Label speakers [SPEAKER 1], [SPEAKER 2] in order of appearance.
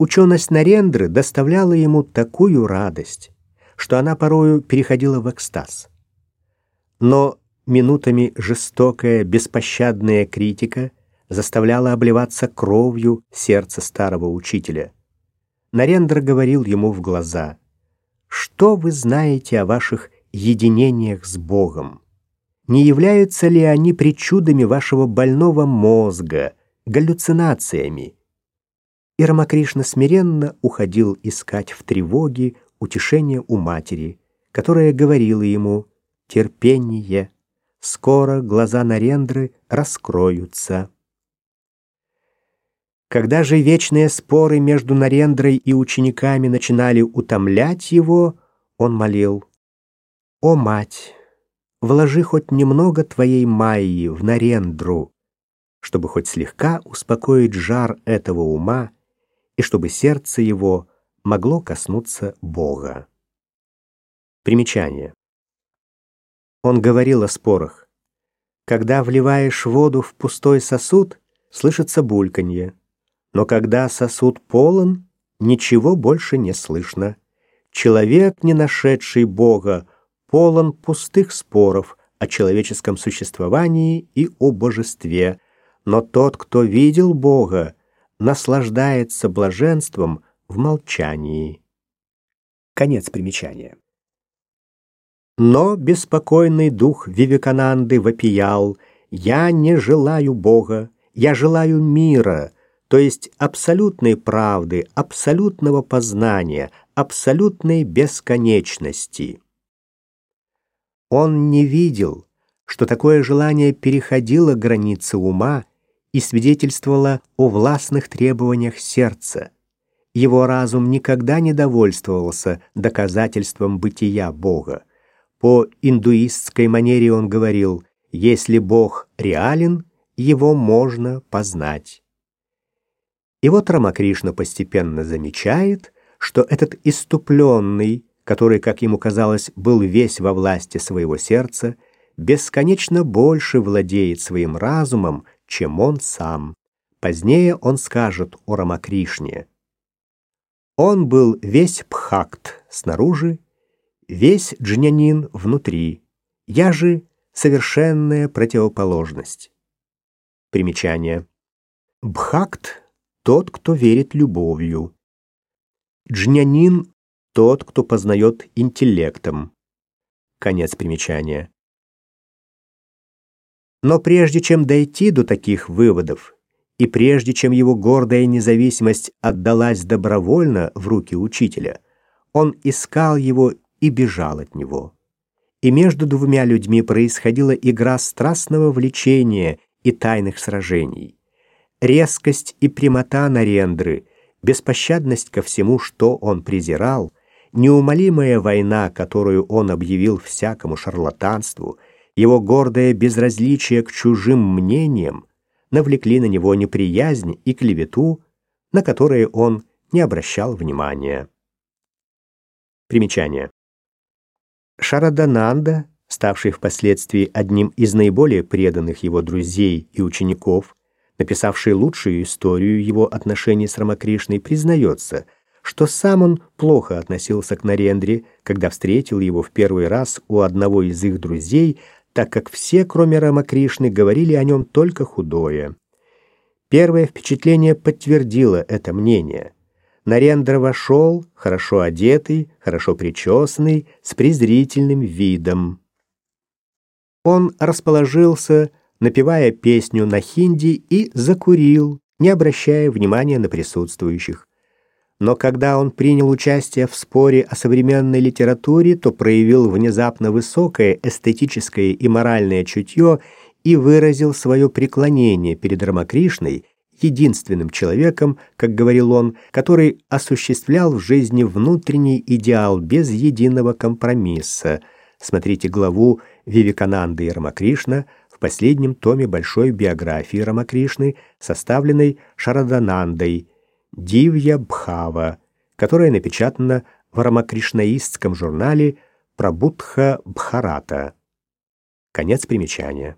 [SPEAKER 1] Ученость Нарендры доставляла ему такую радость, что она порою переходила в экстаз. Но минутами жестокая, беспощадная критика заставляла обливаться кровью сердце старого учителя. Нарендра говорил ему в глаза, «Что вы знаете о ваших единениях с Богом? Не являются ли они причудами вашего больного мозга, галлюцинациями?» И Рамакришна смиренно уходил искать в тревоге утешение у матери, которая говорила ему «терпение, скоро глаза Нарендры раскроются». Когда же вечные споры между Нарендрой и учениками начинали утомлять его, он молил, «О, мать, вложи хоть немного твоей майи в Нарендру, чтобы хоть слегка успокоить жар этого ума и чтобы сердце его могло коснуться Бога». Примечание. Он говорил о спорах. Когда вливаешь воду в пустой сосуд, слышится бульканье но когда сосуд полон, ничего больше не слышно. Человек, не нашедший Бога, полон пустых споров о человеческом существовании и о божестве, но тот, кто видел Бога, наслаждается блаженством в молчании. Конец примечания. Но беспокойный дух Вивекананды вопиял «Я не желаю Бога, я желаю мира», то есть абсолютной правды, абсолютного познания, абсолютной бесконечности. Он не видел, что такое желание переходило границы ума и свидетельствовало о властных требованиях сердца. Его разум никогда не довольствовался доказательством бытия Бога. По индуистской манере он говорил, если Бог реален, его можно познать. И вот Рамакришна постепенно замечает, что этот иступленный, который, как ему казалось, был весь во власти своего сердца, бесконечно больше владеет своим разумом, чем он сам. Позднее он скажет о Рамакришне. Он был весь пхакт снаружи, весь джнянин внутри. Я же совершенная противоположность. Примечание. Бхакт тот, кто верит любовью. Джнянин — тот, кто познает интеллектом. Конец примечания. Но прежде чем дойти до таких выводов, и прежде чем его гордая независимость отдалась добровольно в руки учителя, он искал его и бежал от него. И между двумя людьми происходила игра страстного влечения и тайных сражений резкость и прямота Нарендры, беспощадность ко всему, что он презирал, неумолимая война, которую он объявил всякому шарлатанству, его гордое безразличие к чужим мнениям навлекли на него неприязнь и клевету, на которые он не обращал внимания. Примечание. Шарадананда, ставший впоследствии одним из наиболее преданных его друзей и учеников, написавший лучшую историю его отношений с Рамакришной, признается, что сам он плохо относился к Нарендре, когда встретил его в первый раз у одного из их друзей, так как все, кроме Рамакришны, говорили о нем только худое. Первое впечатление подтвердило это мнение. Нарендра вошел, хорошо одетый, хорошо причесанный, с презрительным видом. Он расположился, напевая песню на хинди и закурил, не обращая внимания на присутствующих. Но когда он принял участие в споре о современной литературе, то проявил внезапно высокое эстетическое и моральное чутье и выразил свое преклонение перед Рамакришной, единственным человеком, как говорил он, который осуществлял в жизни внутренний идеал без единого компромисса. Смотрите главу «Вивекананда и Рамакришна», последнем томе большой биографии Рамакришны, составленной Шараданандой «Дивья Бхава», которая напечатана в рамакришнаистском журнале Прабудха Бхарата. Конец примечания.